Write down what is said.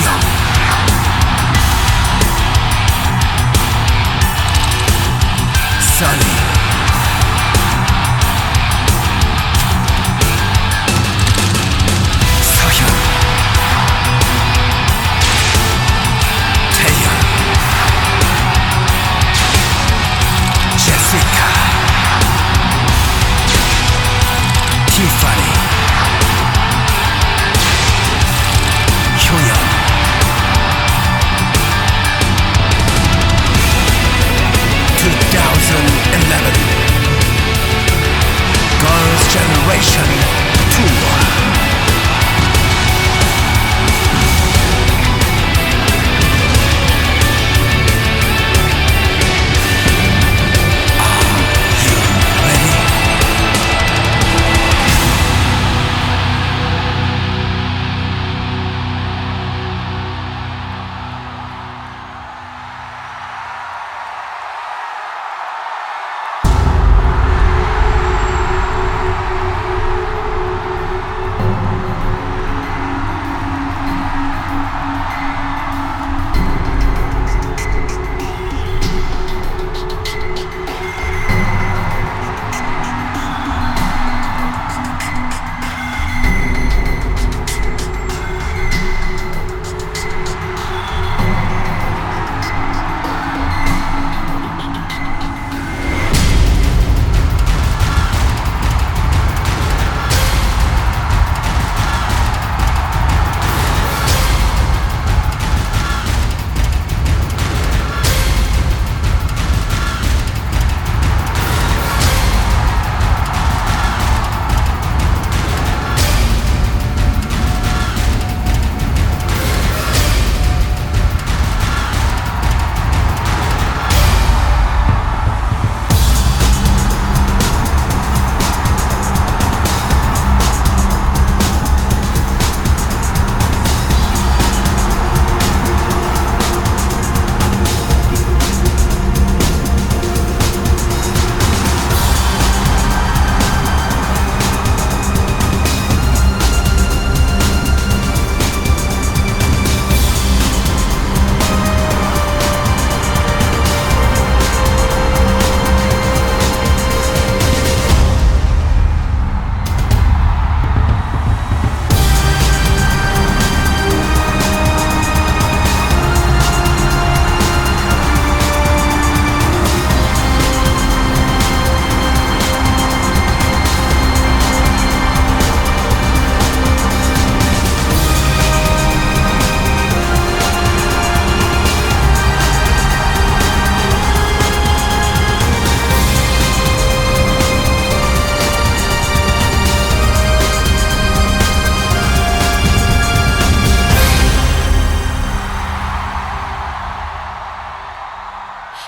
Sunny. Sunny.